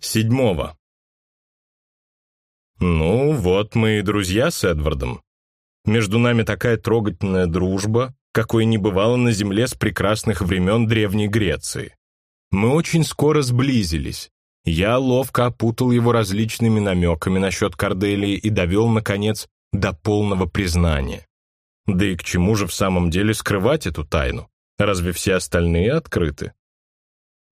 Седьмого. Ну, вот мы и друзья с Эдвардом. Между нами такая трогательная дружба, какой не бывало на земле с прекрасных времен Древней Греции. Мы очень скоро сблизились. Я ловко опутал его различными намеками насчет Корделии и довел, наконец, до полного признания. Да и к чему же в самом деле скрывать эту тайну? Разве все остальные открыты?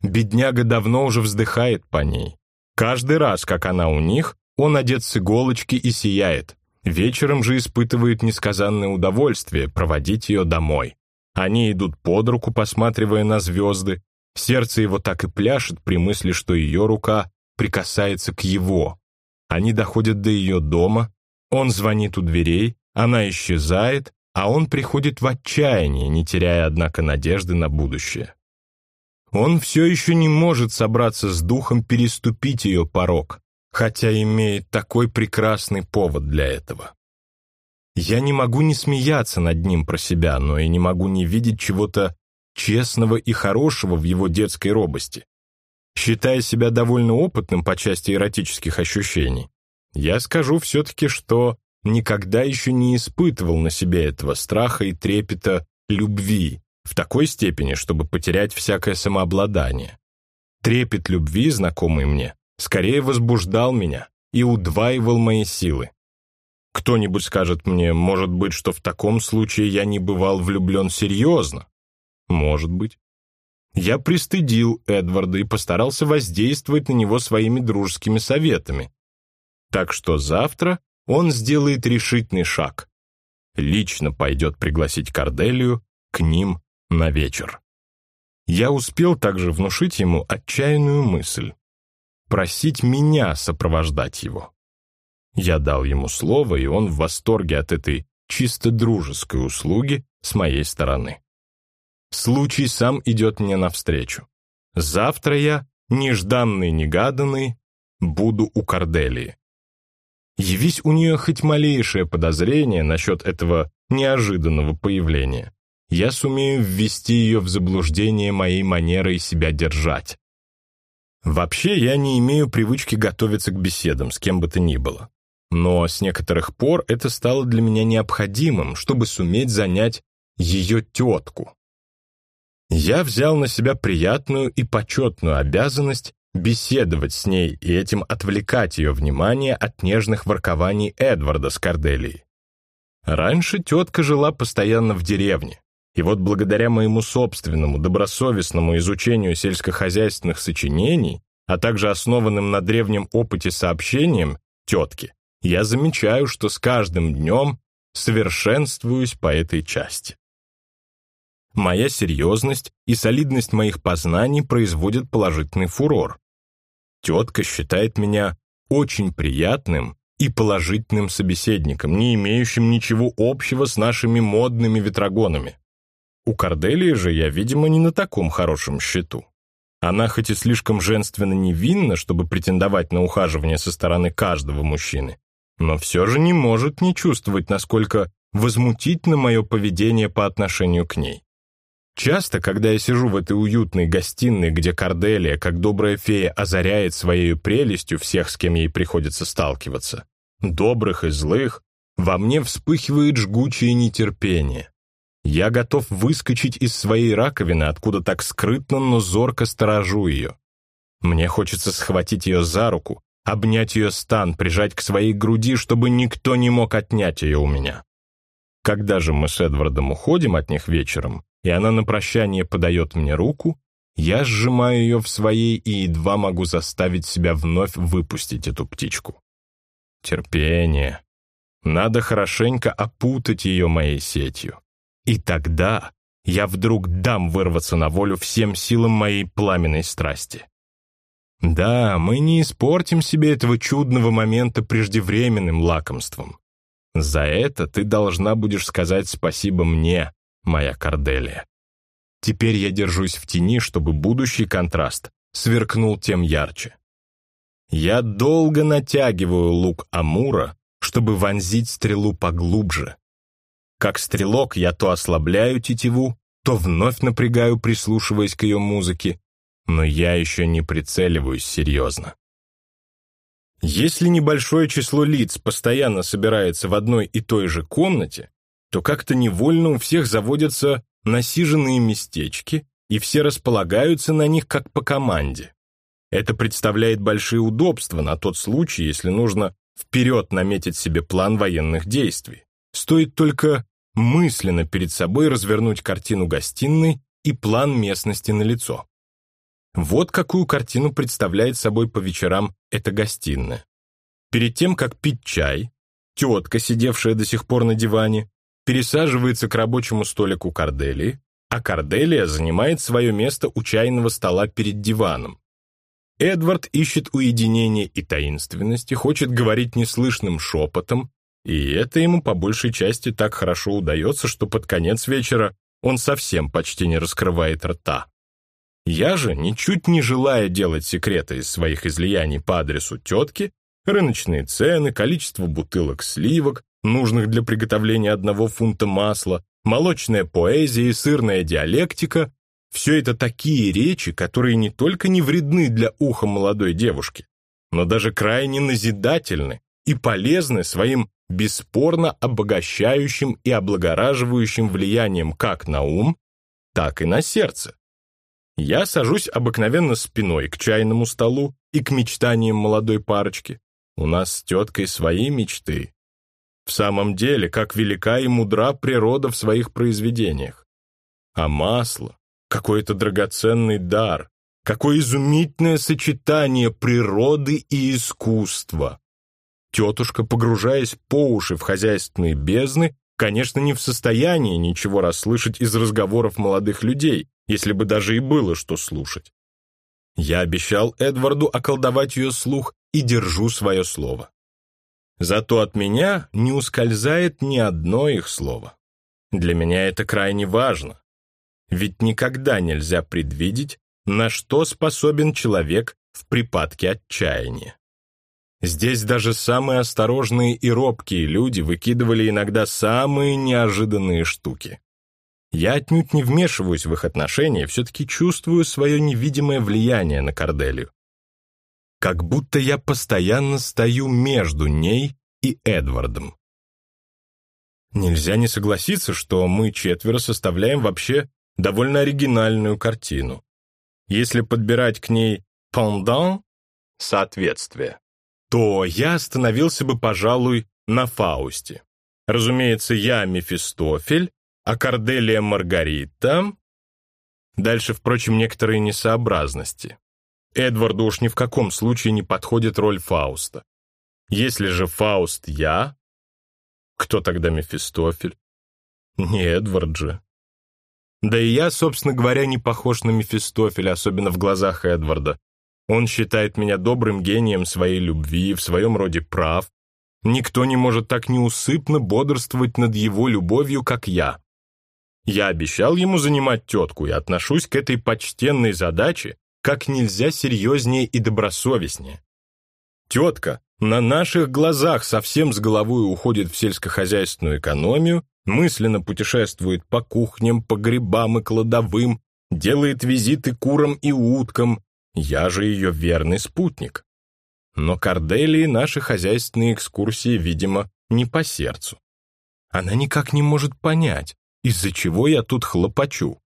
Бедняга давно уже вздыхает по ней. Каждый раз, как она у них, он одет с иголочки и сияет. Вечером же испытывает несказанное удовольствие проводить ее домой. Они идут под руку, посматривая на звезды. Сердце его так и пляшет при мысли, что ее рука прикасается к его. Они доходят до ее дома, он звонит у дверей, она исчезает, а он приходит в отчаяние, не теряя, однако, надежды на будущее. Он все еще не может собраться с духом переступить ее порог, хотя имеет такой прекрасный повод для этого. Я не могу не смеяться над ним про себя, но и не могу не видеть чего-то честного и хорошего в его детской робости. Считая себя довольно опытным по части эротических ощущений, я скажу все-таки, что никогда еще не испытывал на себе этого страха и трепета любви, в такой степени, чтобы потерять всякое самообладание. Трепет любви, знакомый мне, скорее возбуждал меня и удваивал мои силы. Кто-нибудь скажет мне, может быть, что в таком случае я не бывал влюблен серьезно? Может быть. Я пристыдил Эдварда и постарался воздействовать на него своими дружескими советами. Так что завтра он сделает решительный шаг. Лично пойдет пригласить Корделию к ним на вечер. Я успел также внушить ему отчаянную мысль — просить меня сопровождать его. Я дал ему слово, и он в восторге от этой чисто дружеской услуги с моей стороны. Случай сам идет мне навстречу. Завтра я, нежданный-негаданный, буду у Корделии. Явись у нее хоть малейшее подозрение насчет этого неожиданного появления я сумею ввести ее в заблуждение моей манерой себя держать. Вообще, я не имею привычки готовиться к беседам с кем бы то ни было. Но с некоторых пор это стало для меня необходимым, чтобы суметь занять ее тетку. Я взял на себя приятную и почетную обязанность беседовать с ней и этим отвлекать ее внимание от нежных воркований Эдварда с Корделией. Раньше тетка жила постоянно в деревне, и вот благодаря моему собственному добросовестному изучению сельскохозяйственных сочинений, а также основанным на древнем опыте сообщениям тетки, я замечаю, что с каждым днем совершенствуюсь по этой части. Моя серьезность и солидность моих познаний производят положительный фурор. Тетка считает меня очень приятным и положительным собеседником, не имеющим ничего общего с нашими модными ветрогонами. У Корделии же я, видимо, не на таком хорошем счету. Она хоть и слишком женственно невинна, чтобы претендовать на ухаживание со стороны каждого мужчины, но все же не может не чувствовать, насколько возмутительно мое поведение по отношению к ней. Часто, когда я сижу в этой уютной гостиной, где Корделия, как добрая фея, озаряет своей прелестью всех, с кем ей приходится сталкиваться, добрых и злых, во мне вспыхивает жгучее нетерпение. Я готов выскочить из своей раковины, откуда так скрытно, но зорко сторожу ее. Мне хочется схватить ее за руку, обнять ее стан, прижать к своей груди, чтобы никто не мог отнять ее у меня. Когда же мы с Эдвардом уходим от них вечером, и она на прощание подает мне руку, я сжимаю ее в своей и едва могу заставить себя вновь выпустить эту птичку. Терпение. Надо хорошенько опутать ее моей сетью. И тогда я вдруг дам вырваться на волю всем силам моей пламенной страсти. Да, мы не испортим себе этого чудного момента преждевременным лакомством. За это ты должна будешь сказать спасибо мне, моя Корделия. Теперь я держусь в тени, чтобы будущий контраст сверкнул тем ярче. Я долго натягиваю лук Амура, чтобы вонзить стрелу поглубже, как стрелок я то ослабляю тетиву, то вновь напрягаю, прислушиваясь к ее музыке, но я еще не прицеливаюсь серьезно. Если небольшое число лиц постоянно собирается в одной и той же комнате, то как-то невольно у всех заводятся насиженные местечки, и все располагаются на них как по команде. Это представляет большие удобства на тот случай, если нужно вперед наметить себе план военных действий. Стоит только мысленно перед собой развернуть картину гостиной и план местности на лицо. Вот какую картину представляет собой по вечерам эта гостиная. Перед тем, как пить чай, тетка, сидевшая до сих пор на диване, пересаживается к рабочему столику Корделии, а Корделия занимает свое место у чайного стола перед диваном. Эдвард ищет уединения и таинственности, хочет говорить неслышным шепотом, и это ему по большей части так хорошо удается, что под конец вечера он совсем почти не раскрывает рта. Я же, ничуть не желая делать секреты из своих излияний по адресу тетки, рыночные цены, количество бутылок сливок, нужных для приготовления одного фунта масла, молочная поэзия и сырная диалектика – все это такие речи, которые не только не вредны для уха молодой девушки, но даже крайне назидательны и полезны своим бесспорно обогащающим и облагораживающим влиянием как на ум, так и на сердце. Я сажусь обыкновенно спиной к чайному столу и к мечтаниям молодой парочки. У нас с теткой свои мечты. В самом деле, как велика и мудра природа в своих произведениях. А масло — какой-то драгоценный дар, какое изумительное сочетание природы и искусства. Тетушка, погружаясь по уши в хозяйственные бездны, конечно, не в состоянии ничего расслышать из разговоров молодых людей, если бы даже и было что слушать. Я обещал Эдварду околдовать ее слух и держу свое слово. Зато от меня не ускользает ни одно их слово. Для меня это крайне важно. Ведь никогда нельзя предвидеть, на что способен человек в припадке отчаяния. Здесь даже самые осторожные и робкие люди выкидывали иногда самые неожиданные штуки. Я отнюдь не вмешиваюсь в их отношения, все-таки чувствую свое невидимое влияние на Корделию. Как будто я постоянно стою между ней и Эдвардом. Нельзя не согласиться, что мы четверо составляем вообще довольно оригинальную картину. Если подбирать к ней «пендан» — соответствие, то я остановился бы, пожалуй, на Фаусте. Разумеется, я Мефистофель, а Корделия Маргарита. Дальше, впрочем, некоторые несообразности. Эдварду уж ни в каком случае не подходит роль Фауста. Если же Фауст я, кто тогда Мефистофель? Не Эдвард же. Да и я, собственно говоря, не похож на Мефистофеля, особенно в глазах Эдварда. Он считает меня добрым гением своей любви, в своем роде прав. Никто не может так неусыпно бодрствовать над его любовью, как я. Я обещал ему занимать тетку и отношусь к этой почтенной задаче как нельзя серьезнее и добросовестнее. Тетка на наших глазах совсем с головой уходит в сельскохозяйственную экономию, мысленно путешествует по кухням, погребам и кладовым, делает визиты курам и уткам, я же ее верный спутник. Но Корделии наши хозяйственные экскурсии, видимо, не по сердцу. Она никак не может понять, из-за чего я тут хлопочу.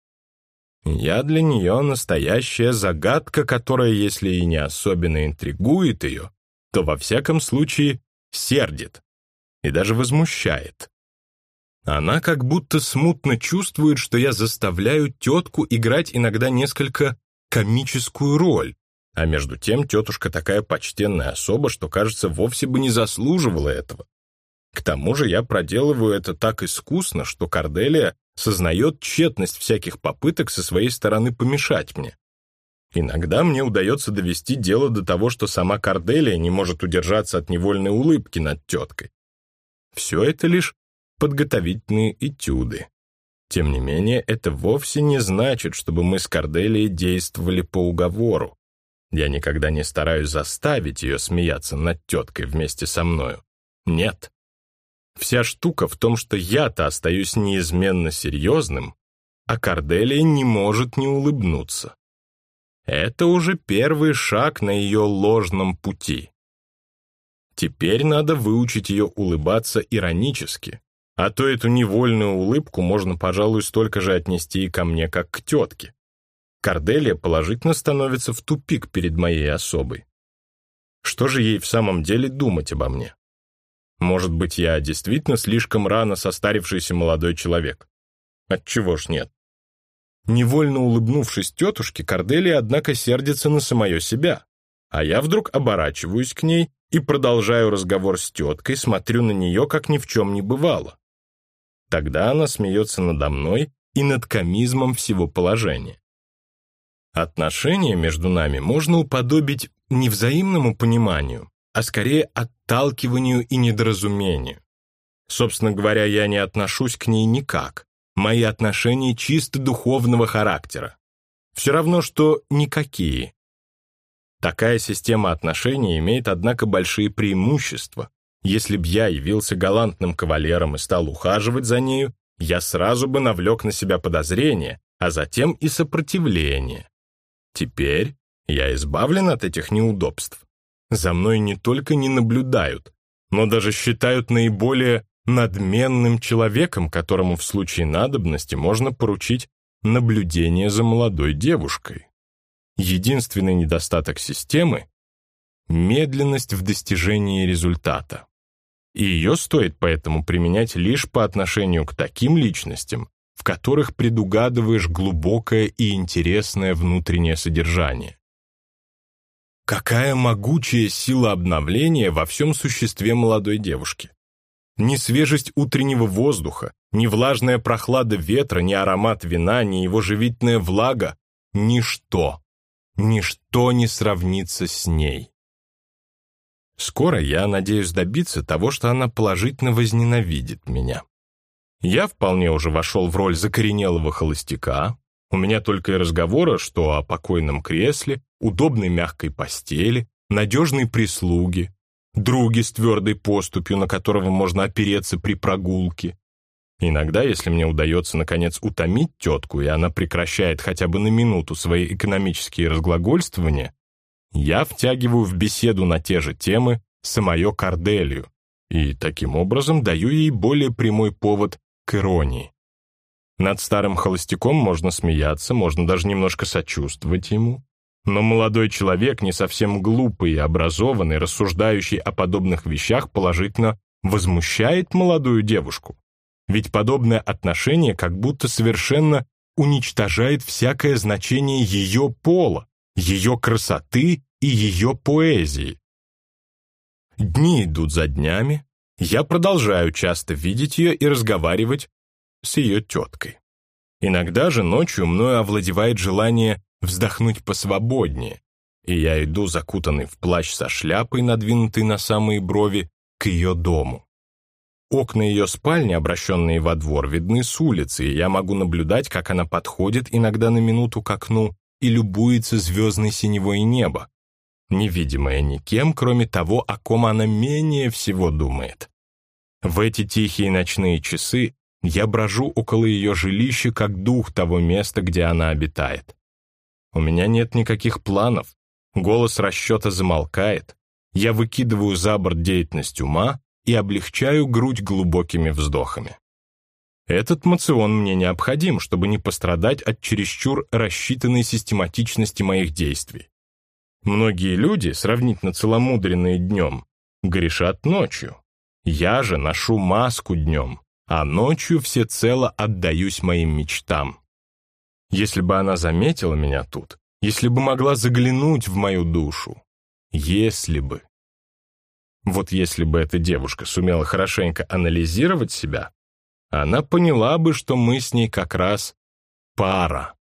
Я для нее настоящая загадка, которая, если и не особенно интригует ее, то во всяком случае сердит и даже возмущает. Она как будто смутно чувствует, что я заставляю тетку играть иногда несколько комическую роль, а между тем тетушка такая почтенная особа, что, кажется, вовсе бы не заслуживала этого. К тому же я проделываю это так искусно, что Корделия сознает тщетность всяких попыток со своей стороны помешать мне. Иногда мне удается довести дело до того, что сама Корделия не может удержаться от невольной улыбки над теткой. Все это лишь подготовительные этюды. Тем не менее, это вовсе не значит, чтобы мы с Корделией действовали по уговору. Я никогда не стараюсь заставить ее смеяться над теткой вместе со мною. Нет. Вся штука в том, что я-то остаюсь неизменно серьезным, а Корделия не может не улыбнуться. Это уже первый шаг на ее ложном пути. Теперь надо выучить ее улыбаться иронически, а то эту невольную улыбку можно, пожалуй, столько же отнести и ко мне, как к тетке. Корделия положительно становится в тупик перед моей особой. Что же ей в самом деле думать обо мне? Может быть, я действительно слишком рано состарившийся молодой человек? Отчего ж нет? Невольно улыбнувшись тетушке, Корделия, однако, сердится на самое себя. А я вдруг оборачиваюсь к ней и продолжаю разговор с теткой, смотрю на нее, как ни в чем не бывало. Тогда она смеется надо мной и над комизмом всего положения. Отношения между нами можно уподобить не взаимному пониманию, а скорее отталкиванию и недоразумению. Собственно говоря, я не отношусь к ней никак. Мои отношения чисто духовного характера. Все равно, что никакие. Такая система отношений имеет, однако, большие преимущества. Если б я явился галантным кавалером и стал ухаживать за нею, я сразу бы навлек на себя подозрение, а затем и сопротивление. Теперь я избавлен от этих неудобств. За мной не только не наблюдают, но даже считают наиболее надменным человеком, которому в случае надобности можно поручить наблюдение за молодой девушкой. Единственный недостаток системы — медленность в достижении результата. И ее стоит поэтому применять лишь по отношению к таким личностям, в которых предугадываешь глубокое и интересное внутреннее содержание. Какая могучая сила обновления во всем существе молодой девушки. Ни свежесть утреннего воздуха, ни влажная прохлада ветра, ни аромат вина, ни его живительная влага — ничто, ничто не сравнится с ней. Скоро я надеюсь добиться того, что она положительно возненавидит меня. Я вполне уже вошел в роль закоренелого холостяка, у меня только и разговора, что о покойном кресле, удобной мягкой постели, надежной прислуге, друге с твердой поступью, на которого можно опереться при прогулке. Иногда, если мне удается, наконец, утомить тетку, и она прекращает хотя бы на минуту свои экономические разглагольствования, я втягиваю в беседу на те же темы самое Корделию и таким образом даю ей более прямой повод к иронии. Над старым холостяком можно смеяться, можно даже немножко сочувствовать ему. Но молодой человек, не совсем глупый и образованный, рассуждающий о подобных вещах, положительно возмущает молодую девушку. Ведь подобное отношение как будто совершенно уничтожает всякое значение ее пола, ее красоты и ее поэзии. Дни идут за днями, я продолжаю часто видеть ее и разговаривать с ее теткой. Иногда же ночью мною овладевает желание вздохнуть посвободнее, и я иду, закутанный в плащ со шляпой, надвинутой на самые брови, к ее дому. Окна ее спальни, обращенные во двор, видны с улицы, и я могу наблюдать, как она подходит иногда на минуту к окну и любуется звездной синевой неба, невидимая никем, кроме того, о ком она менее всего думает. В эти тихие ночные часы я брожу около ее жилища, как дух того места, где она обитает. У меня нет никаких планов. Голос расчета замолкает. Я выкидываю за борт деятельность ума и облегчаю грудь глубокими вздохами. Этот мацион мне необходим, чтобы не пострадать от чересчур рассчитанной систематичности моих действий. Многие люди, сравнительно целомудренные днем, грешат ночью. Я же ношу маску днем, а ночью всецело отдаюсь моим мечтам. Если бы она заметила меня тут, если бы могла заглянуть в мою душу, если бы. Вот если бы эта девушка сумела хорошенько анализировать себя, она поняла бы, что мы с ней как раз пара.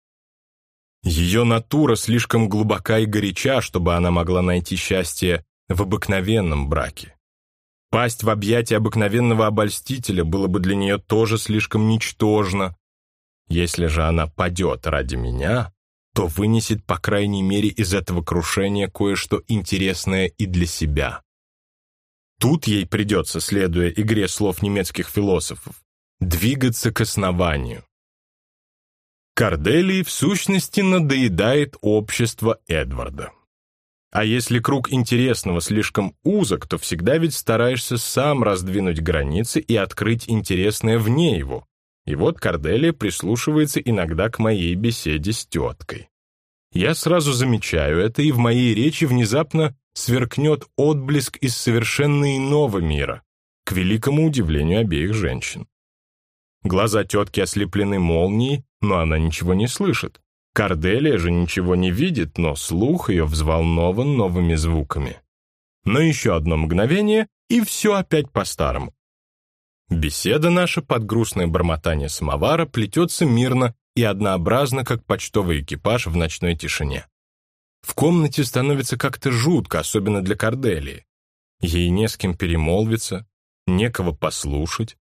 Ее натура слишком глубока и горяча, чтобы она могла найти счастье в обыкновенном браке. Пасть в объятия обыкновенного обольстителя было бы для нее тоже слишком ничтожно, если же она падет ради меня, то вынесет, по крайней мере, из этого крушения кое-что интересное и для себя. Тут ей придется, следуя игре слов немецких философов, двигаться к основанию. Корделии в сущности надоедает общество Эдварда. А если круг интересного слишком узок, то всегда ведь стараешься сам раздвинуть границы и открыть интересное вне его. И вот Корделия прислушивается иногда к моей беседе с теткой. Я сразу замечаю это, и в моей речи внезапно сверкнет отблеск из совершенно иного мира, к великому удивлению обеих женщин. Глаза тетки ослеплены молнией, но она ничего не слышит. Корделия же ничего не видит, но слух ее взволнован новыми звуками. Но еще одно мгновение, и все опять по-старому. Беседа наша под грустное бормотание самовара плетется мирно и однообразно, как почтовый экипаж в ночной тишине. В комнате становится как-то жутко, особенно для Корделии. Ей не с кем перемолвиться, некого послушать.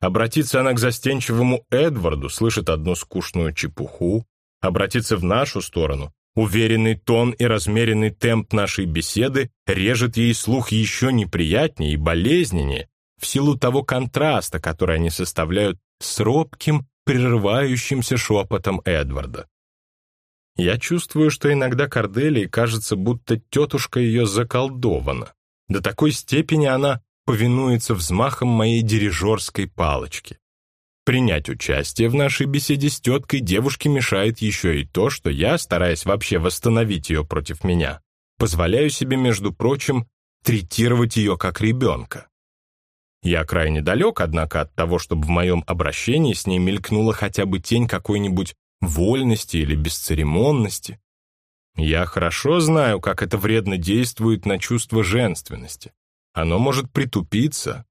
Обратиться она к застенчивому Эдварду, слышит одну скучную чепуху, обратиться в нашу сторону. Уверенный тон и размеренный темп нашей беседы режет ей слух еще неприятнее и болезненнее в силу того контраста, который они составляют с робким, прерывающимся шепотом Эдварда. Я чувствую, что иногда Корделии кажется, будто тетушка ее заколдована. До такой степени она повинуется взмахом моей дирижерской палочки. Принять участие в нашей беседе с теткой девушке мешает еще и то, что я, стараясь вообще восстановить ее против меня, позволяю себе, между прочим, третировать ее как ребенка. Я крайне далек, однако, от того, чтобы в моем обращении с ней мелькнула хотя бы тень какой-нибудь вольности или бесцеремонности. Я хорошо знаю, как это вредно действует на чувство женственности. Оно может притупиться,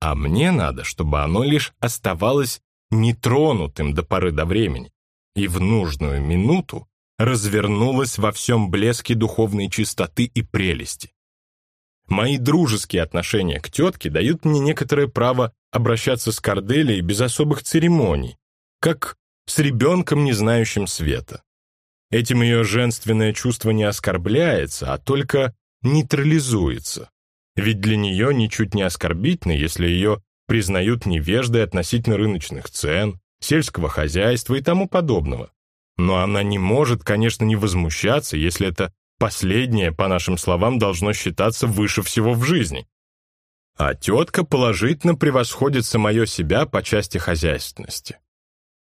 а мне надо, чтобы оно лишь оставалось нетронутым до поры до времени и в нужную минуту развернулось во всем блеске духовной чистоты и прелести. Мои дружеские отношения к тетке дают мне некоторое право обращаться с Корделией без особых церемоний, как с ребенком, не знающим света. Этим ее женственное чувство не оскорбляется, а только нейтрализуется. Ведь для нее ничуть не оскорбительно, если ее признают невеждой относительно рыночных цен, сельского хозяйства и тому подобного. Но она не может, конечно, не возмущаться, если это последнее, по нашим словам, должно считаться выше всего в жизни. А тетка положительно превосходит самое себя по части хозяйственности.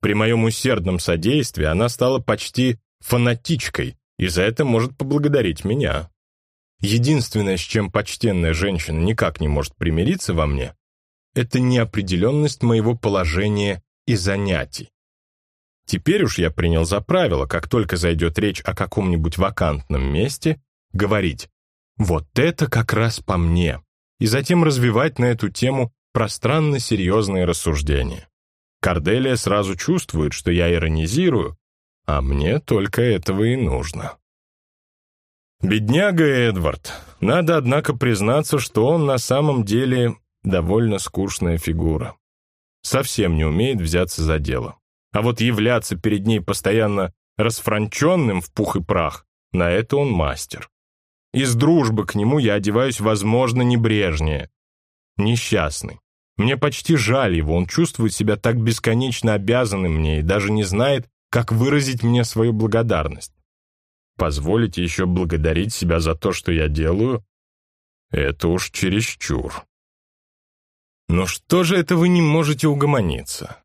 При моем усердном содействии она стала почти фанатичкой, и за это может поблагодарить меня. Единственное, с чем почтенная женщина никак не может примириться во мне, это неопределенность моего положения и занятий. Теперь уж я принял за правило, как только зайдет речь о каком-нибудь вакантном месте, говорить «вот это как раз по мне», и затем развивать на эту тему пространно-серьезные рассуждения. Корделия сразу чувствует, что я иронизирую, а мне только этого и нужно. Бедняга Эдвард. Надо, однако, признаться, что он на самом деле довольно скучная фигура. Совсем не умеет взяться за дело. А вот являться перед ней постоянно расфранченным в пух и прах, на это он мастер. Из дружбы к нему я одеваюсь, возможно, небрежнее. Несчастный. Мне почти жаль его, он чувствует себя так бесконечно обязанным мне и даже не знает, как выразить мне свою благодарность позволите еще благодарить себя за то, что я делаю, это уж чересчур. Но что же это вы не можете угомониться?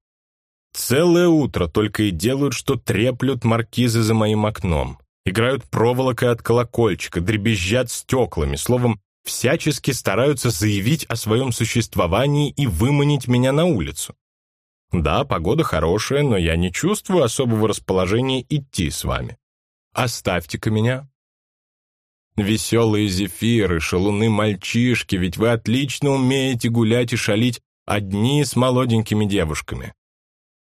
Целое утро только и делают, что треплют маркизы за моим окном, играют проволокой от колокольчика, дребезжат стеклами, словом, всячески стараются заявить о своем существовании и выманить меня на улицу. Да, погода хорошая, но я не чувствую особого расположения идти с вами. Оставьте-ка меня. Веселые зефиры, шалуны-мальчишки, ведь вы отлично умеете гулять и шалить одни с молоденькими девушками.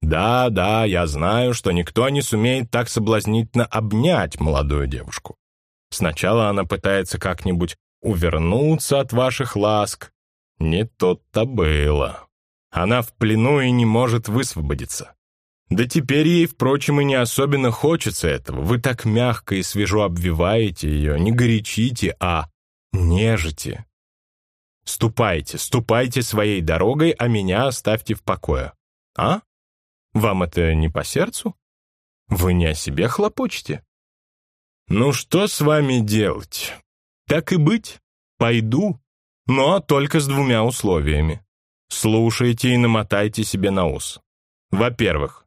Да, да, я знаю, что никто не сумеет так соблазнительно обнять молодую девушку. Сначала она пытается как-нибудь увернуться от ваших ласк. Не тут-то было. Она в плену и не может высвободиться. Да теперь ей, впрочем, и не особенно хочется этого. Вы так мягко и свежо обвиваете ее, не горячите, а нежите. Ступайте, ступайте своей дорогой, а меня оставьте в покое. А? Вам это не по сердцу? Вы не о себе хлопочете? «Ну что с вами делать? Так и быть, пойду, но только с двумя условиями. Слушайте и намотайте себе на ус. Во-первых,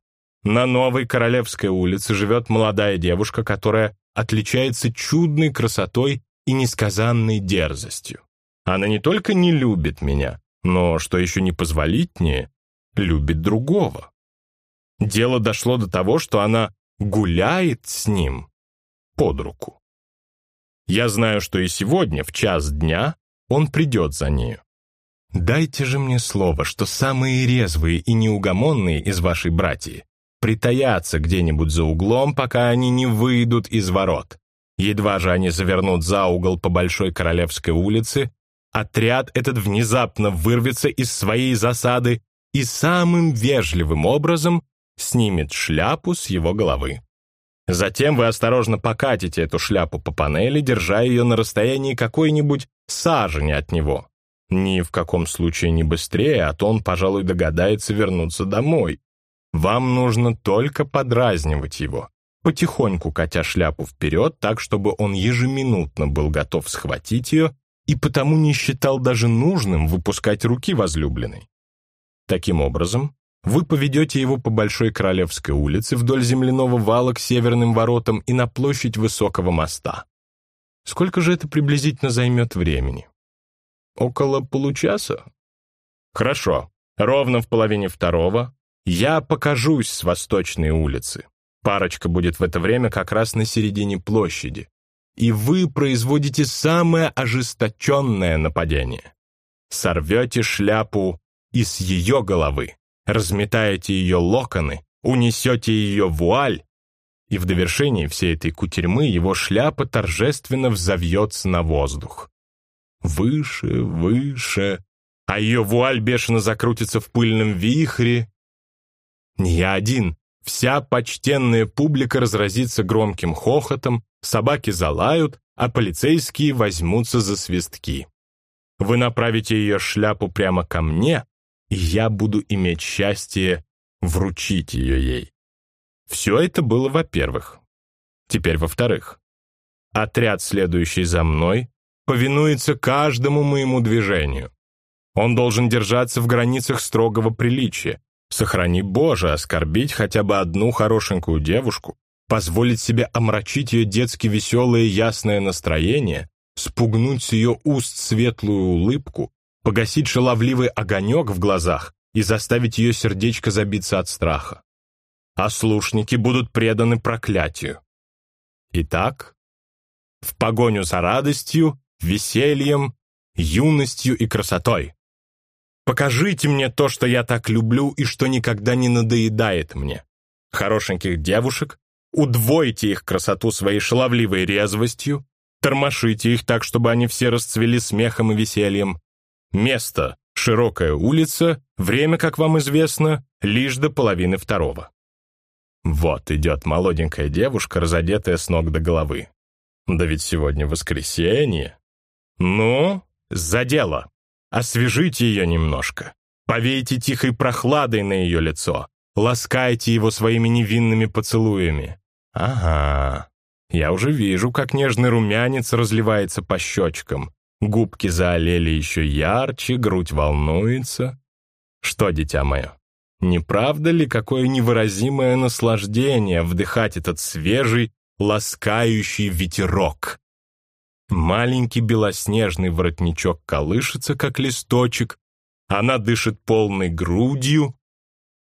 на Новой Королевской улице живет молодая девушка, которая отличается чудной красотой и несказанной дерзостью. Она не только не любит меня, но, что еще не позволительнее, любит другого. Дело дошло до того, что она гуляет с ним под руку. Я знаю, что и сегодня, в час дня, он придет за нею. Дайте же мне слово, что самые резвые и неугомонные из вашей братьи притаятся где-нибудь за углом, пока они не выйдут из ворот. Едва же они завернут за угол по Большой Королевской улице, отряд этот внезапно вырвется из своей засады и самым вежливым образом снимет шляпу с его головы. Затем вы осторожно покатите эту шляпу по панели, держа ее на расстоянии какой-нибудь сажени от него. Ни в каком случае не быстрее, а то он, пожалуй, догадается вернуться домой. Вам нужно только подразнивать его, потихоньку катя шляпу вперед, так, чтобы он ежеминутно был готов схватить ее и потому не считал даже нужным выпускать руки возлюбленной. Таким образом, вы поведете его по Большой Королевской улице вдоль земляного вала к северным воротам и на площадь Высокого моста. Сколько же это приблизительно займет времени? Около получаса? Хорошо. Ровно в половине второго я покажусь с Восточной улицы. Парочка будет в это время как раз на середине площади. И вы производите самое ожесточенное нападение. Сорвете шляпу и с ее головы разметаете ее локоны, унесете ее вуаль, и в довершении всей этой кутерьмы его шляпа торжественно взовьется на воздух. Выше, выше, а ее вуаль бешено закрутится в пыльном вихре. Не я один, вся почтенная публика разразится громким хохотом, собаки залают, а полицейские возьмутся за свистки. Вы направите ее шляпу прямо ко мне, и я буду иметь счастье вручить ее ей. Все это было во-первых. Теперь во-вторых. Отряд, следующий за мной, повинуется каждому моему движению. Он должен держаться в границах строгого приличия. Сохрани Боже, оскорбить хотя бы одну хорошенькую девушку, позволить себе омрачить ее детски веселое ясное настроение, спугнуть с ее уст светлую улыбку, погасить шаловливый огонек в глазах и заставить ее сердечко забиться от страха. А слушники будут преданы проклятию. Итак, в погоню за радостью, весельем, юностью и красотой. Покажите мне то, что я так люблю и что никогда не надоедает мне. Хорошеньких девушек, удвойте их красоту своей шаловливой резвостью, тормошите их так, чтобы они все расцвели смехом и весельем, Место — широкая улица, время, как вам известно, лишь до половины второго. Вот идет молоденькая девушка, разодетая с ног до головы. Да ведь сегодня воскресенье. Ну, за дело. Освежите ее немножко. Повейте тихой прохладой на ее лицо. Ласкайте его своими невинными поцелуями. Ага, я уже вижу, как нежный румянец разливается по щечкам. Губки заолели еще ярче, грудь волнуется. Что, дитя мое, не правда ли какое невыразимое наслаждение вдыхать этот свежий, ласкающий ветерок? Маленький белоснежный воротничок колышется, как листочек, она дышит полной грудью.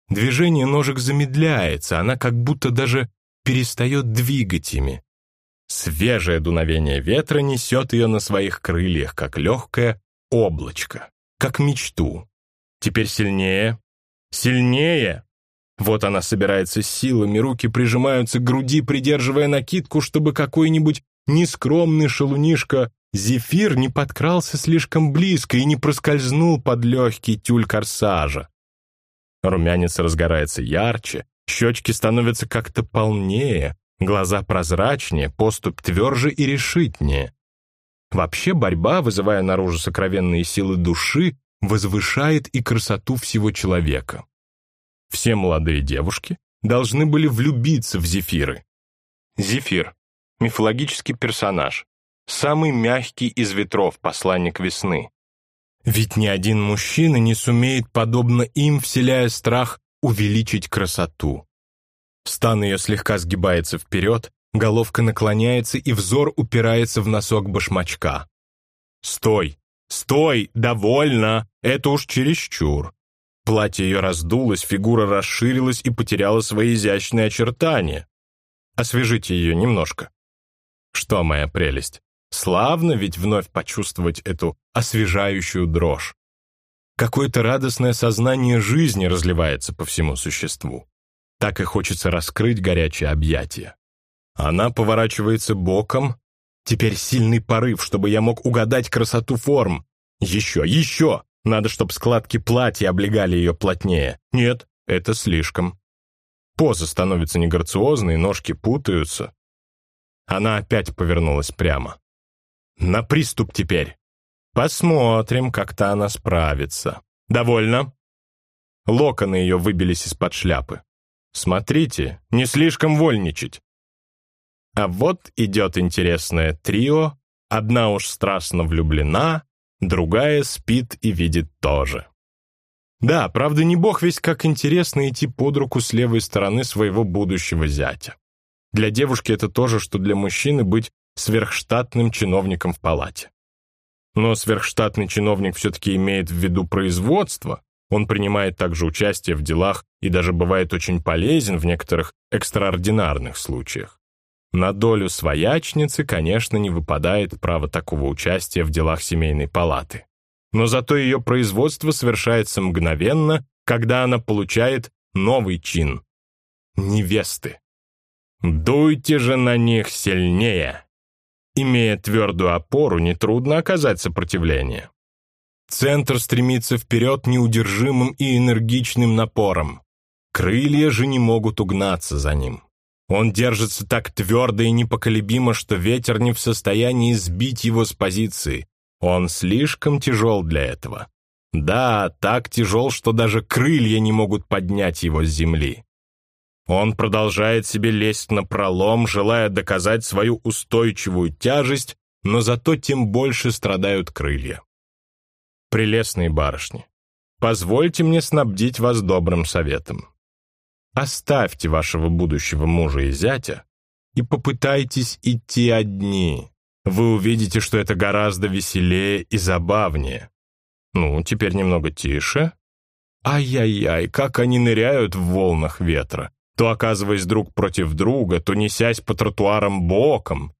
Движение ножек замедляется, она как будто даже перестает двигать ими. Свежее дуновение ветра несет ее на своих крыльях, как легкое облачко, как мечту. Теперь сильнее, сильнее. Вот она собирается с силами, руки прижимаются к груди, придерживая накидку, чтобы какой-нибудь нескромный шалунишка Зефир не подкрался слишком близко и не проскользнул под легкий тюль корсажа. Румянец разгорается ярче, щечки становятся как-то полнее, Глаза прозрачнее, поступь тверже и решительнее. Вообще борьба, вызывая наружу сокровенные силы души, возвышает и красоту всего человека. Все молодые девушки должны были влюбиться в Зефиры. Зефир мифологический персонаж, самый мягкий из ветров, посланник весны. Ведь ни один мужчина не сумеет, подобно им, вселяя страх, увеличить красоту. Стан ее слегка сгибается вперед, головка наклоняется, и взор упирается в носок башмачка. «Стой! Стой! Довольно! Это уж чересчур!» Платье ее раздулось, фигура расширилась и потеряла свои изящные очертания. Освежите ее немножко. Что, моя прелесть, славно ведь вновь почувствовать эту освежающую дрожь. Какое-то радостное сознание жизни разливается по всему существу. Так и хочется раскрыть горячее объятие. Она поворачивается боком. Теперь сильный порыв, чтобы я мог угадать красоту форм. Еще, еще! Надо, чтобы складки платья облегали ее плотнее. Нет, это слишком. Поза становится неграциозной, ножки путаются. Она опять повернулась прямо. На приступ теперь. Посмотрим, как-то она справится. Довольно. Локоны ее выбились из-под шляпы. Смотрите, не слишком вольничать. А вот идет интересное трио. Одна уж страстно влюблена, другая спит и видит тоже. Да, правда, не бог весь как интересно идти под руку с левой стороны своего будущего зятя. Для девушки это то же, что для мужчины быть сверхштатным чиновником в палате. Но сверхштатный чиновник все-таки имеет в виду производство, он принимает также участие в делах и даже бывает очень полезен в некоторых экстраординарных случаях. На долю своячницы, конечно, не выпадает право такого участия в делах семейной палаты. Но зато ее производство совершается мгновенно, когда она получает новый чин — невесты. Дуйте же на них сильнее. Имея твердую опору, нетрудно оказать сопротивление. Центр стремится вперед неудержимым и энергичным напором. Крылья же не могут угнаться за ним. Он держится так твердо и непоколебимо, что ветер не в состоянии сбить его с позиции. Он слишком тяжел для этого. Да, так тяжел, что даже крылья не могут поднять его с земли. Он продолжает себе лезть на пролом, желая доказать свою устойчивую тяжесть, но зато тем больше страдают крылья прелестные барышни, позвольте мне снабдить вас добрым советом. Оставьте вашего будущего мужа и зятя и попытайтесь идти одни. Вы увидите, что это гораздо веселее и забавнее. Ну, теперь немного тише. Ай-яй-яй, как они ныряют в волнах ветра, то оказываясь друг против друга, то несясь по тротуарам боком.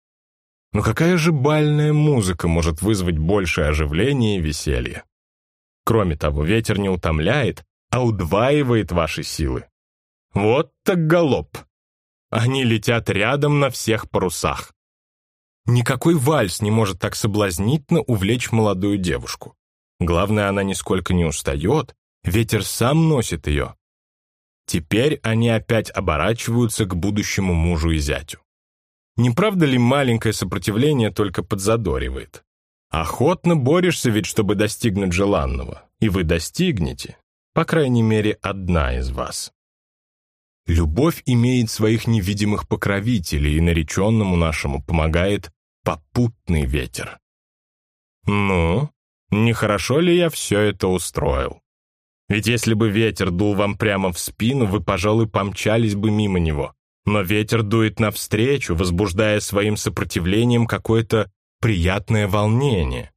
Но какая же бальная музыка может вызвать большее оживление и веселье? Кроме того, ветер не утомляет, а удваивает ваши силы. Вот так галоп! Они летят рядом на всех парусах. Никакой вальс не может так соблазнительно увлечь молодую девушку. Главное, она нисколько не устает, ветер сам носит ее. Теперь они опять оборачиваются к будущему мужу и зятю. Не правда ли маленькое сопротивление только подзадоривает? Охотно борешься ведь, чтобы достигнуть желанного, и вы достигнете, по крайней мере, одна из вас. Любовь имеет своих невидимых покровителей, и нареченному нашему помогает попутный ветер. Ну, нехорошо ли я все это устроил? Ведь если бы ветер дул вам прямо в спину, вы, пожалуй, помчались бы мимо него но ветер дует навстречу, возбуждая своим сопротивлением какое-то приятное волнение.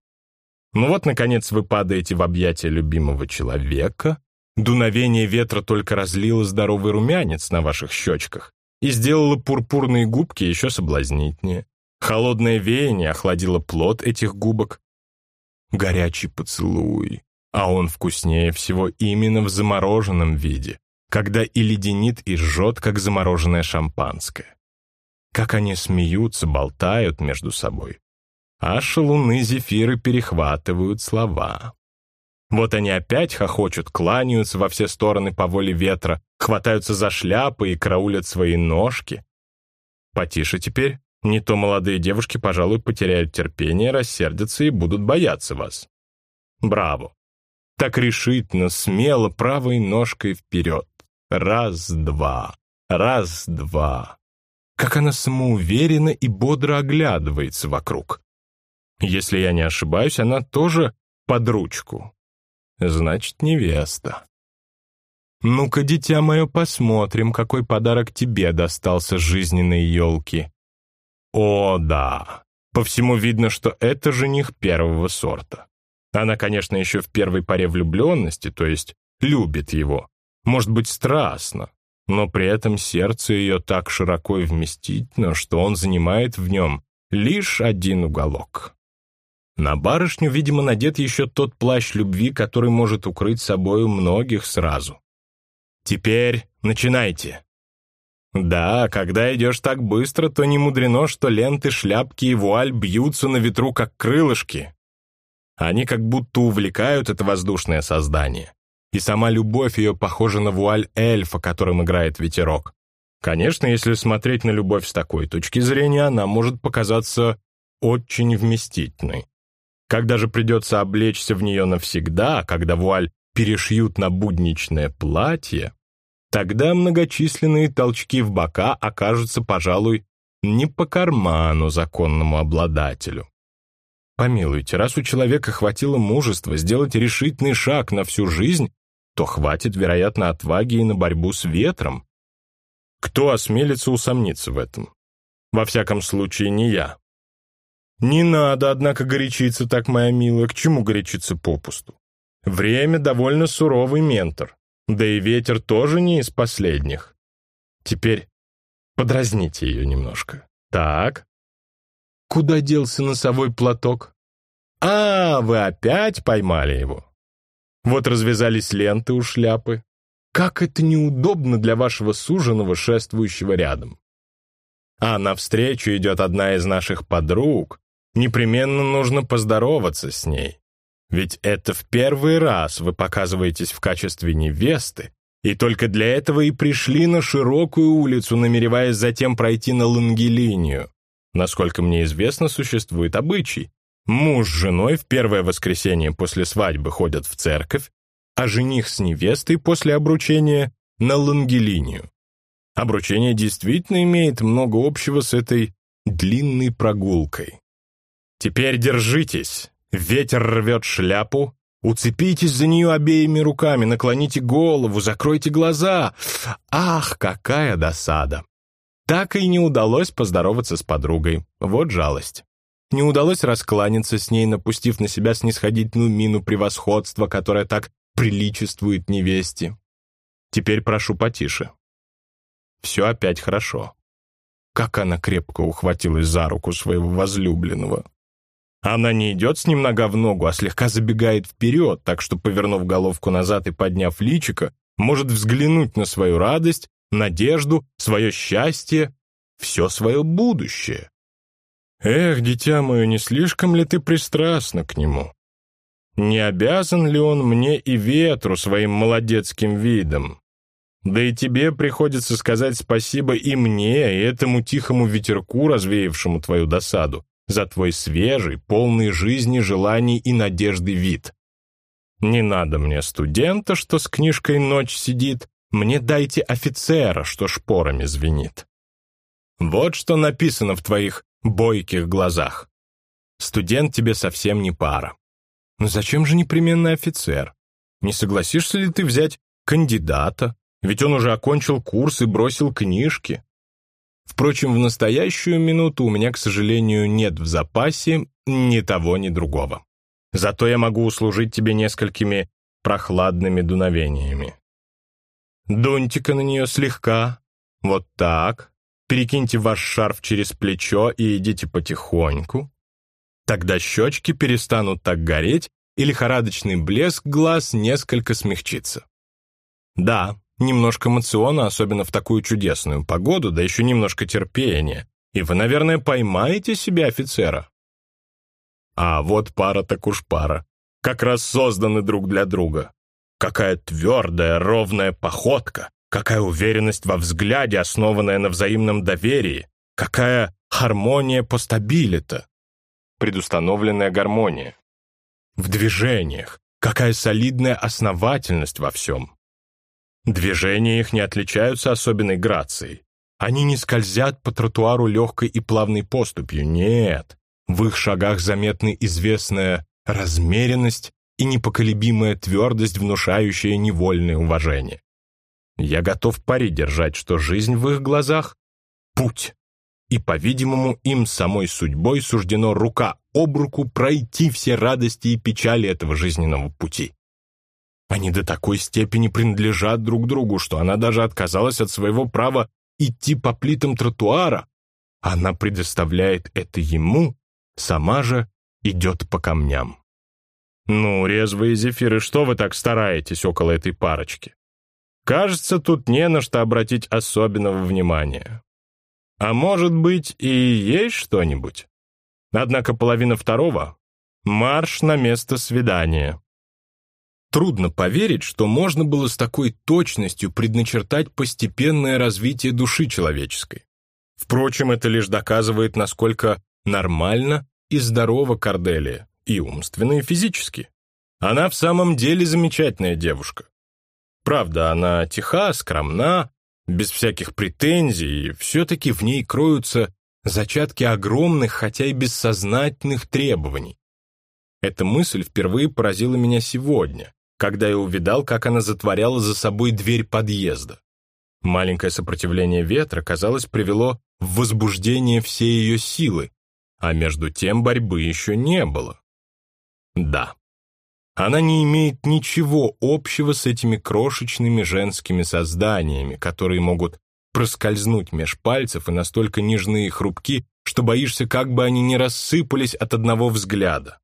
Ну вот, наконец, вы падаете в объятия любимого человека, дуновение ветра только разлило здоровый румянец на ваших щечках и сделало пурпурные губки еще соблазнительнее. Холодное веяние охладило плод этих губок. Горячий поцелуй, а он вкуснее всего именно в замороженном виде, когда и леденит, и жжет, как замороженное шампанское. Как они смеются, болтают между собой. А шалуны зефиры перехватывают слова. Вот они опять хохочут, кланяются во все стороны по воле ветра, хватаются за шляпы и караулят свои ножки. Потише теперь, не то молодые девушки, пожалуй, потеряют терпение, рассердятся и будут бояться вас. Браво! Так решительно, смело, правой ножкой вперед. Раз-два, раз-два. как она самоуверенно и бодро оглядывается вокруг. Если я не ошибаюсь, она тоже под ручку. Значит, невеста. Ну-ка, дитя мое, посмотрим, какой подарок тебе достался жизненной елки. О, да. По всему видно, что это жених первого сорта. Она, конечно, еще в первой паре влюбленности, то есть любит его. Может быть, страстно, но при этом сердце ее так широко и вместительно, что он занимает в нем лишь один уголок. На барышню, видимо, надет еще тот плащ любви, который может укрыть собою многих сразу. Теперь начинайте. Да, когда идешь так быстро, то не мудрено, что ленты, шляпки и вуаль бьются на ветру, как крылышки. Они как будто увлекают это воздушное создание. И сама любовь ее похожа на вуаль эльфа, которым играет ветерок. Конечно, если смотреть на любовь с такой точки зрения, она может показаться очень вместительной. Когда же придется облечься в нее навсегда, когда вуаль перешьют на будничное платье, Тогда многочисленные толчки в бока окажутся, пожалуй, не по карману законному обладателю. Помилуйте, раз у человека хватило мужества сделать решительный шаг на всю жизнь, то хватит, вероятно, отваги и на борьбу с ветром. Кто осмелится усомниться в этом? Во всяком случае, не я. Не надо, однако, горячиться так, моя милая, к чему горячиться попусту? Время довольно суровый ментор. Да и ветер тоже не из последних. Теперь подразните ее немножко. Так. Куда делся носовой платок? А, вы опять поймали его. Вот развязались ленты у шляпы. Как это неудобно для вашего суженого, шествующего рядом. А навстречу идет одна из наших подруг. Непременно нужно поздороваться с ней. Ведь это в первый раз вы показываетесь в качестве невесты, и только для этого и пришли на широкую улицу, намереваясь затем пройти на лангелинию. Насколько мне известно, существует обычай. Муж с женой в первое воскресенье после свадьбы ходят в церковь, а жених с невестой после обручения на лангелинию. Обручение действительно имеет много общего с этой длинной прогулкой. Теперь держитесь, Ветер рвет шляпу. Уцепитесь за нее обеими руками, наклоните голову, закройте глаза. Ах, какая досада! Так и не удалось поздороваться с подругой. Вот жалость. Не удалось раскланяться с ней, напустив на себя снисходительную мину превосходства, которая так приличествует невесте. Теперь прошу потише. Все опять хорошо. Как она крепко ухватилась за руку своего возлюбленного. Она не идет с ним нога в ногу, а слегка забегает вперед, так что, повернув головку назад и подняв личико, может взглянуть на свою радость, надежду, свое счастье, все свое будущее. Эх, дитя мое, не слишком ли ты пристрастна к нему? Не обязан ли он мне и ветру своим молодецким видом? Да и тебе приходится сказать спасибо и мне, и этому тихому ветерку, развеявшему твою досаду за твой свежий, полный жизни, желаний и надежды вид. Не надо мне студента, что с книжкой ночь сидит, мне дайте офицера, что шпорами звенит. Вот что написано в твоих бойких глазах. Студент тебе совсем не пара. Но зачем же непременно офицер? Не согласишься ли ты взять кандидата? Ведь он уже окончил курс и бросил книжки. Впрочем, в настоящую минуту у меня, к сожалению, нет в запасе ни того, ни другого. Зато я могу услужить тебе несколькими прохладными дуновениями. Дуньте-ка на нее слегка, вот так, перекиньте ваш шарф через плечо и идите потихоньку. Тогда щечки перестанут так гореть, и лихорадочный блеск глаз несколько смягчится. Да, Немножко мациона, особенно в такую чудесную погоду, да еще немножко терпения. И вы, наверное, поймаете себе офицера. А вот пара так уж пара. Как раз созданы друг для друга. Какая твердая, ровная походка. Какая уверенность во взгляде, основанная на взаимном доверии. Какая хармония по стабилита. Предустановленная гармония. В движениях. Какая солидная основательность во всем. Движения их не отличаются особенной грацией. Они не скользят по тротуару легкой и плавной поступью, нет. В их шагах заметны известная размеренность и непоколебимая твердость, внушающая невольное уважение. Я готов пари держать, что жизнь в их глазах — путь, и, по-видимому, им самой судьбой суждено рука об руку пройти все радости и печали этого жизненного пути. Они до такой степени принадлежат друг другу, что она даже отказалась от своего права идти по плитам тротуара. Она предоставляет это ему, сама же идет по камням. Ну, резвые зефиры, что вы так стараетесь около этой парочки? Кажется, тут не на что обратить особенного внимания. А может быть, и есть что-нибудь? Однако половина второго — марш на место свидания. Трудно поверить, что можно было с такой точностью предначертать постепенное развитие души человеческой. Впрочем, это лишь доказывает, насколько нормально и здорова Корделия, и умственно, и физически. Она в самом деле замечательная девушка. Правда, она тиха, скромна, без всяких претензий, и все-таки в ней кроются зачатки огромных, хотя и бессознательных требований. Эта мысль впервые поразила меня сегодня, когда я увидал, как она затворяла за собой дверь подъезда. Маленькое сопротивление ветра, казалось, привело в возбуждение все ее силы, а между тем борьбы еще не было. Да, она не имеет ничего общего с этими крошечными женскими созданиями, которые могут проскользнуть меж пальцев и настолько нежны и хрупки, что боишься, как бы они не рассыпались от одного взгляда.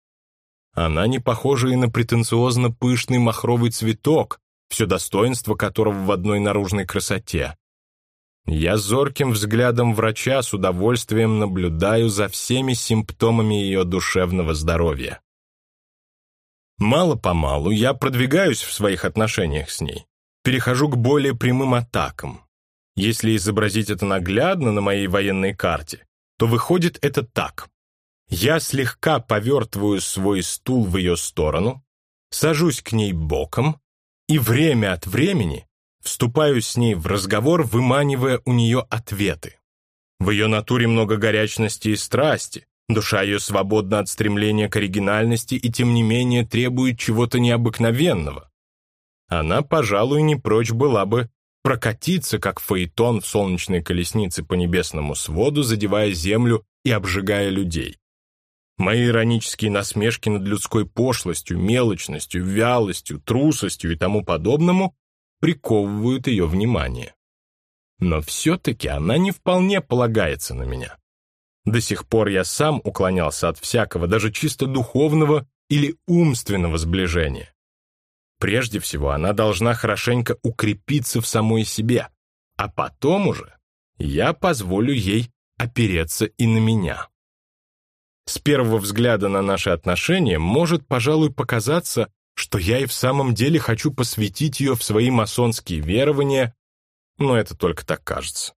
Она не похожа и на претенциозно пышный махровый цветок, все достоинство которого в одной наружной красоте. Я зорким взглядом врача с удовольствием наблюдаю за всеми симптомами ее душевного здоровья. Мало-помалу я продвигаюсь в своих отношениях с ней, перехожу к более прямым атакам. Если изобразить это наглядно на моей военной карте, то выходит это так. Я слегка повертываю свой стул в ее сторону, сажусь к ней боком и время от времени вступаю с ней в разговор, выманивая у нее ответы. В ее натуре много горячности и страсти, душа ее свободна от стремления к оригинальности и тем не менее требует чего-то необыкновенного. Она, пожалуй, не прочь была бы прокатиться, как фаэтон в солнечной колеснице по небесному своду, задевая землю и обжигая людей. Мои иронические насмешки над людской пошлостью, мелочностью, вялостью, трусостью и тому подобному приковывают ее внимание. Но все-таки она не вполне полагается на меня. До сих пор я сам уклонялся от всякого, даже чисто духовного или умственного сближения. Прежде всего, она должна хорошенько укрепиться в самой себе, а потом уже я позволю ей опереться и на меня. С первого взгляда на наши отношения может, пожалуй, показаться, что я и в самом деле хочу посвятить ее в свои масонские верования, но это только так кажется.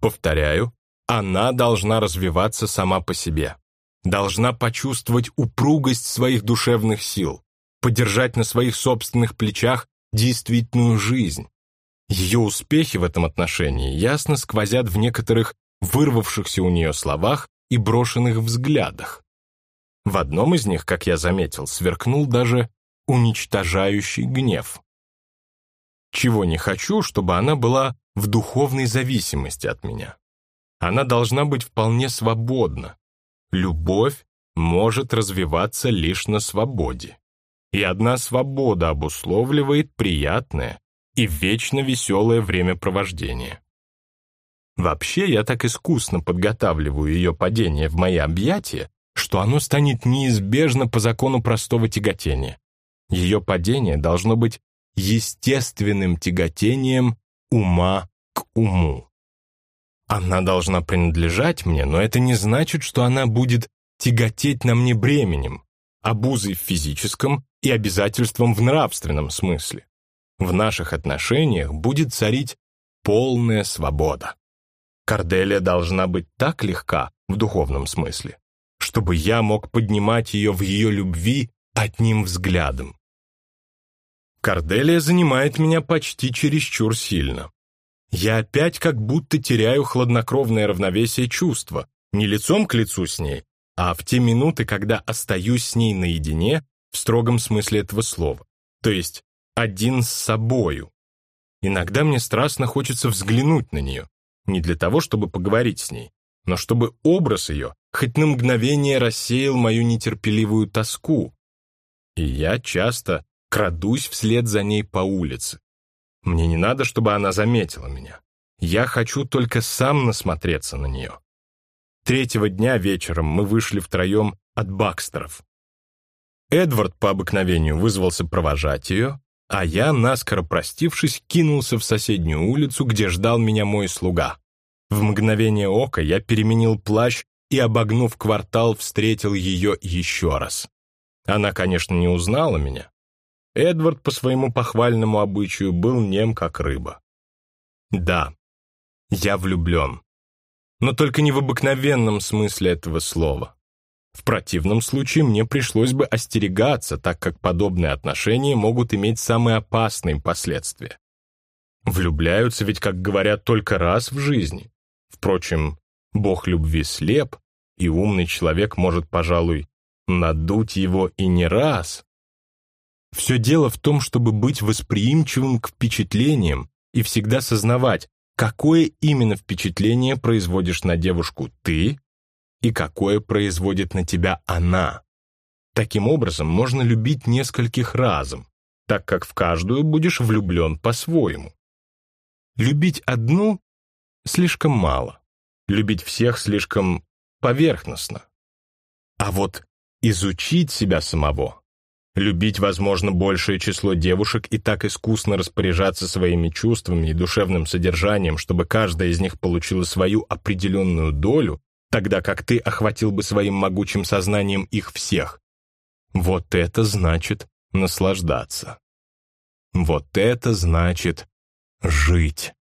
Повторяю, она должна развиваться сама по себе, должна почувствовать упругость своих душевных сил, подержать на своих собственных плечах действительную жизнь. Ее успехи в этом отношении ясно сквозят в некоторых вырвавшихся у нее словах и брошенных взглядах. В одном из них, как я заметил, сверкнул даже уничтожающий гнев. Чего не хочу, чтобы она была в духовной зависимости от меня. Она должна быть вполне свободна. Любовь может развиваться лишь на свободе. И одна свобода обусловливает приятное и вечно веселое времяпровождение. Вообще, я так искусно подготавливаю ее падение в мои объятия, что оно станет неизбежно по закону простого тяготения. Ее падение должно быть естественным тяготением ума к уму. Она должна принадлежать мне, но это не значит, что она будет тяготеть на мне бременем, обузой в физическом и обязательством в нравственном смысле. В наших отношениях будет царить полная свобода. Корделия должна быть так легка в духовном смысле, чтобы я мог поднимать ее в ее любви одним взглядом. Корделия занимает меня почти чересчур сильно. Я опять как будто теряю хладнокровное равновесие чувства, не лицом к лицу с ней, а в те минуты, когда остаюсь с ней наедине в строгом смысле этого слова, то есть один с собою. Иногда мне страстно хочется взглянуть на нее, не для того, чтобы поговорить с ней, но чтобы образ ее хоть на мгновение рассеял мою нетерпеливую тоску. И я часто крадусь вслед за ней по улице. Мне не надо, чтобы она заметила меня. Я хочу только сам насмотреться на нее. Третьего дня вечером мы вышли втроем от Бакстеров. Эдвард по обыкновению вызвался провожать ее, а я, наскоро простившись, кинулся в соседнюю улицу, где ждал меня мой слуга. В мгновение ока я переменил плащ и, обогнув квартал, встретил ее еще раз. Она, конечно, не узнала меня. Эдвард по своему похвальному обычаю был нем, как рыба. Да, я влюблен. Но только не в обыкновенном смысле этого слова. В противном случае мне пришлось бы остерегаться, так как подобные отношения могут иметь самые опасные последствия. Влюбляются ведь, как говорят, только раз в жизни. Впрочем, бог любви слеп, и умный человек может, пожалуй, надуть его и не раз. Все дело в том, чтобы быть восприимчивым к впечатлениям и всегда сознавать, какое именно впечатление производишь на девушку ты и какое производит на тебя она. Таким образом, можно любить нескольких разом, так как в каждую будешь влюблен по-своему. Любить одну слишком мало, любить всех слишком поверхностно. А вот изучить себя самого, любить, возможно, большее число девушек и так искусно распоряжаться своими чувствами и душевным содержанием, чтобы каждая из них получила свою определенную долю, тогда как ты охватил бы своим могучим сознанием их всех. Вот это значит наслаждаться. Вот это значит жить.